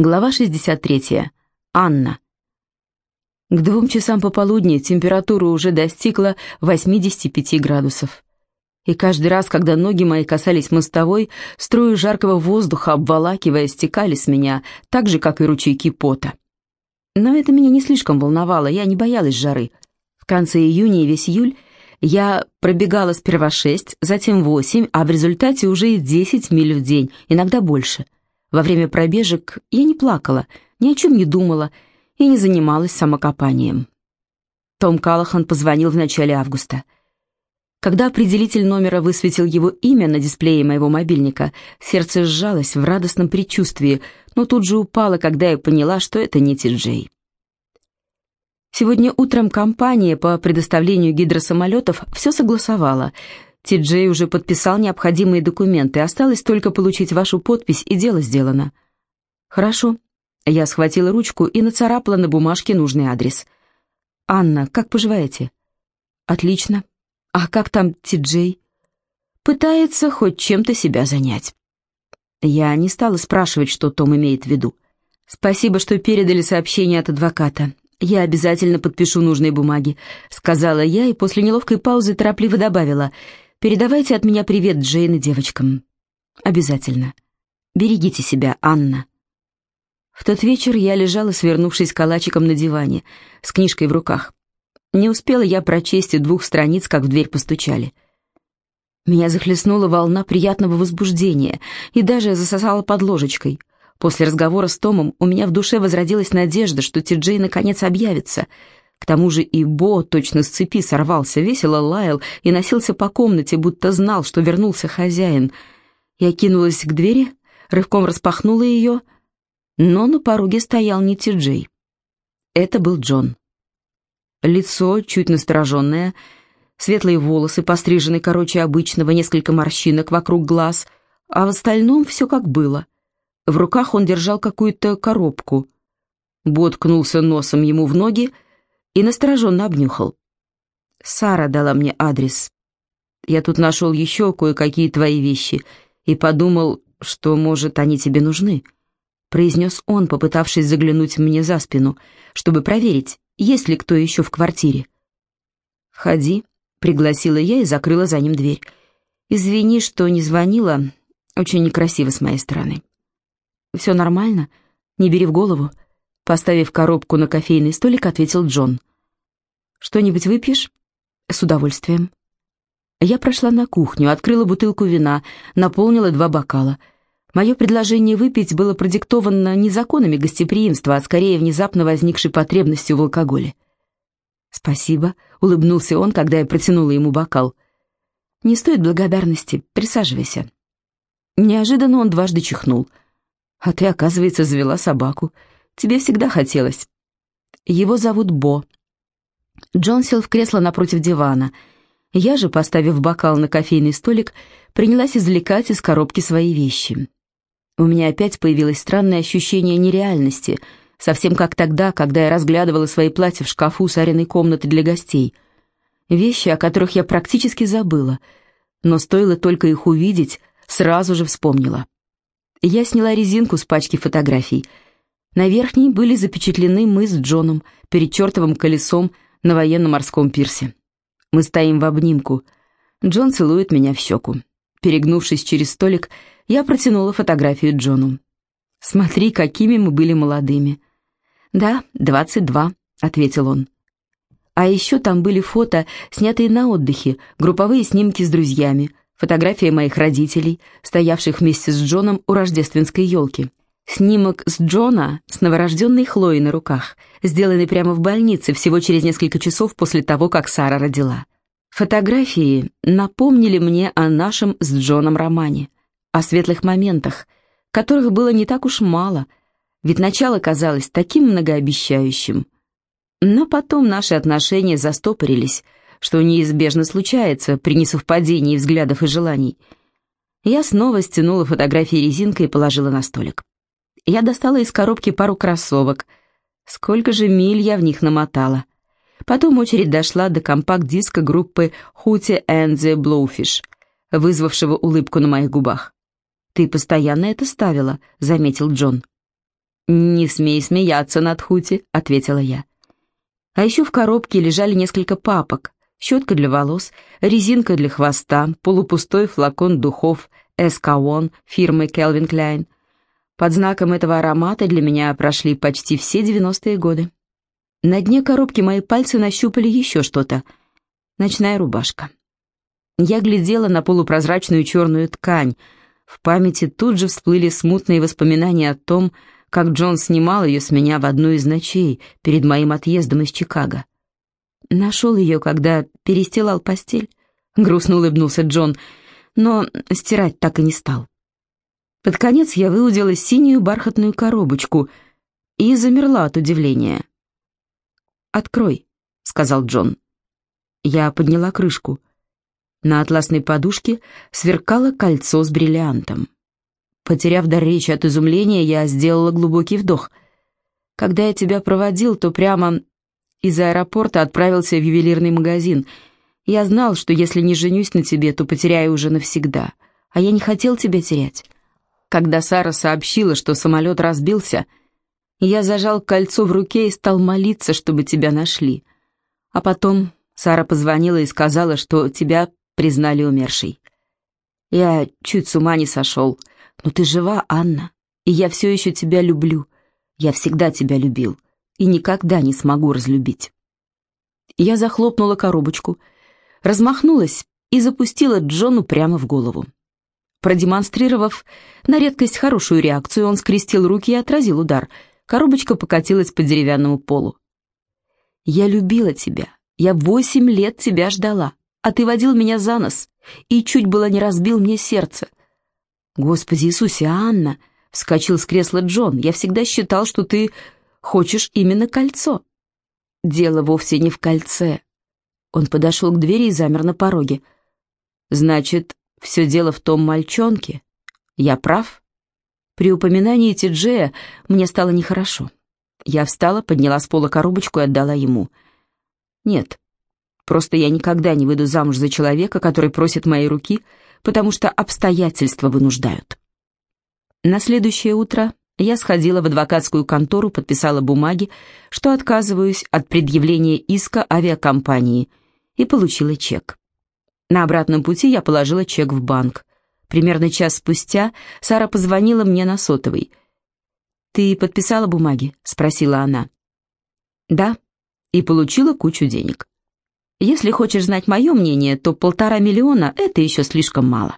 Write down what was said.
Глава 63. Анна. К двум часам пополудни температура уже достигла 85 градусов. И каждый раз, когда ноги мои касались мостовой, струи жаркого воздуха, обволакивая, стекали с меня, так же, как и ручейки пота. Но это меня не слишком волновало, я не боялась жары. В конце июня и весь июль я пробегала сперва 6, затем 8, а в результате уже и 10 миль в день, иногда больше – во время пробежек я не плакала, ни о чем не думала и не занималась самокопанием. Том Калахан позвонил в начале августа. Когда определитель номера высветил его имя на дисплее моего мобильника, сердце сжалось в радостном предчувствии, но тут же упало, когда я поняла, что это не Ти-Джей. Сегодня утром компания по предоставлению гидросамолетов все согласовала — Ти-Джей уже подписал необходимые документы, осталось только получить вашу подпись, и дело сделано». «Хорошо». Я схватила ручку и нацарапала на бумажке нужный адрес. «Анна, как поживаете?» «Отлично. А как там Ти-Джей?» «Пытается хоть чем-то себя занять». Я не стала спрашивать, что Том имеет в виду. «Спасибо, что передали сообщение от адвоката. Я обязательно подпишу нужные бумаги», — сказала я и после неловкой паузы торопливо добавила — Передавайте от меня привет Джейн и девочкам. Обязательно. Берегите себя, Анна. В тот вечер я лежала, свернувшись калачиком на диване, с книжкой в руках. Не успела я прочесть и двух страниц, как в дверь постучали. Меня захлестнула волна приятного возбуждения и даже засосала под ложечкой. После разговора с Томом у меня в душе возродилась надежда, что Ти-Джей наконец объявится — к тому же и Бо точно с цепи сорвался, весело лаял и носился по комнате, будто знал, что вернулся хозяин. Я кинулась к двери, рывком распахнула ее, но на пороге стоял не Ти-Джей. Это был Джон. Лицо чуть настороженное, светлые волосы, пострижены короче обычного, несколько морщинок вокруг глаз, а в остальном все как было. В руках он держал какую-то коробку. Бот ткнулся носом ему в ноги, и настороженно обнюхал. «Сара дала мне адрес. Я тут нашел еще кое-какие твои вещи и подумал, что, может, они тебе нужны», — произнес он, попытавшись заглянуть мне за спину, чтобы проверить, есть ли кто еще в квартире. «Входи», — пригласила я и закрыла за ним дверь. «Извини, что не звонила, очень некрасиво с моей стороны». «Все нормально? Не бери в голову», — поставив коробку на кофейный столик, ответил Джон. «Что-нибудь выпьешь?» «С удовольствием». Я прошла на кухню, открыла бутылку вина, наполнила два бокала. Мое предложение выпить было продиктовано не законами гостеприимства, а скорее внезапно возникшей потребностью в алкоголе. «Спасибо», — улыбнулся он, когда я протянула ему бокал. «Не стоит благодарности, присаживайся». Неожиданно он дважды чихнул. «А ты, оказывается, завела собаку. Тебе всегда хотелось». «Его зовут Бо», Джон сел в кресло напротив дивана. Я же, поставив бокал на кофейный столик, принялась извлекать из коробки свои вещи. У меня опять появилось странное ощущение нереальности, совсем как тогда, когда я разглядывала свои платья в шкафу саренной комнаты для гостей. Вещи, о которых я практически забыла, но стоило только их увидеть, сразу же вспомнила. Я сняла резинку с пачки фотографий. На верхней были запечатлены мы с Джоном перед чертовым колесом на военно-морском пирсе. Мы стоим в обнимку. Джон целует меня в щеку. Перегнувшись через столик, я протянула фотографию Джону. «Смотри, какими мы были молодыми». «Да, двадцать два», — ответил он. А еще там были фото, снятые на отдыхе, групповые снимки с друзьями, фотография моих родителей, стоявших вместе с Джоном у рождественской елки. Снимок с Джона с новорожденной Хлоей на руках, сделанный прямо в больнице всего через несколько часов после того, как Сара родила. Фотографии напомнили мне о нашем с Джоном романе, о светлых моментах, которых было не так уж мало, ведь начало казалось таким многообещающим. Но потом наши отношения застопорились, что неизбежно случается при несовпадении взглядов и желаний. Я снова стянула фотографии резинкой и положила на столик. Я достала из коробки пару кроссовок. Сколько же миль я в них намотала. Потом очередь дошла до компакт-диска группы «Хути and Blowfish», вызвавшего улыбку на моих губах. «Ты постоянно это ставила», — заметил Джон. «Не смей смеяться над Хути», — ответила я. А еще в коробке лежали несколько папок. Щетка для волос, резинка для хвоста, полупустой флакон духов «Эскаон» фирмы Calvin Klein. Под знаком этого аромата для меня прошли почти все девяностые годы. На дне коробки мои пальцы нащупали еще что-то. Ночная рубашка. Я глядела на полупрозрачную черную ткань. В памяти тут же всплыли смутные воспоминания о том, как Джон снимал ее с меня в одну из ночей перед моим отъездом из Чикаго. Нашел ее, когда перестилал постель. Грустно улыбнулся Джон, но стирать так и не стал. Под конец я выудила синюю бархатную коробочку и замерла от удивления. «Открой», — сказал Джон. Я подняла крышку. На атласной подушке сверкало кольцо с бриллиантом. Потеряв дар речи от изумления, я сделала глубокий вдох. Когда я тебя проводил, то прямо из аэропорта отправился в ювелирный магазин. Я знал, что если не женюсь на тебе, то потеряю уже навсегда. А я не хотел тебя терять. Когда Сара сообщила, что самолет разбился, я зажал кольцо в руке и стал молиться, чтобы тебя нашли. А потом Сара позвонила и сказала, что тебя признали умершей. Я чуть с ума не сошел. Но ты жива, Анна, и я все еще тебя люблю. Я всегда тебя любил и никогда не смогу разлюбить. Я захлопнула коробочку, размахнулась и запустила Джону прямо в голову. Продемонстрировав на редкость хорошую реакцию, он скрестил руки и отразил удар. Коробочка покатилась по деревянному полу. «Я любила тебя. Я восемь лет тебя ждала, а ты водил меня за нос и чуть было не разбил мне сердце. «Господи Иисусе, Анна!» — вскочил с кресла Джон. «Я всегда считал, что ты хочешь именно кольцо». «Дело вовсе не в кольце». Он подошел к двери и замер на пороге. «Значит, все дело в том мальчонке? Я прав?» При упоминании Тиджея мне стало нехорошо. Я встала, подняла с пола коробочку и отдала ему. «Нет, просто я никогда не выйду замуж за человека, который просит моей руки, потому что обстоятельства вынуждают. На следующее утро я сходила в адвокатскую контору, подписала бумаги, что отказываюсь от предъявления иска авиакомпании и получила чек. На обратном пути я положила чек в банк. Примерно час спустя Сара позвонила мне на сотовый. «Ты подписала бумаги?» — спросила она. «Да, и получила кучу денег». Если хочешь знать мое мнение, то полтора миллиона – это еще слишком мало.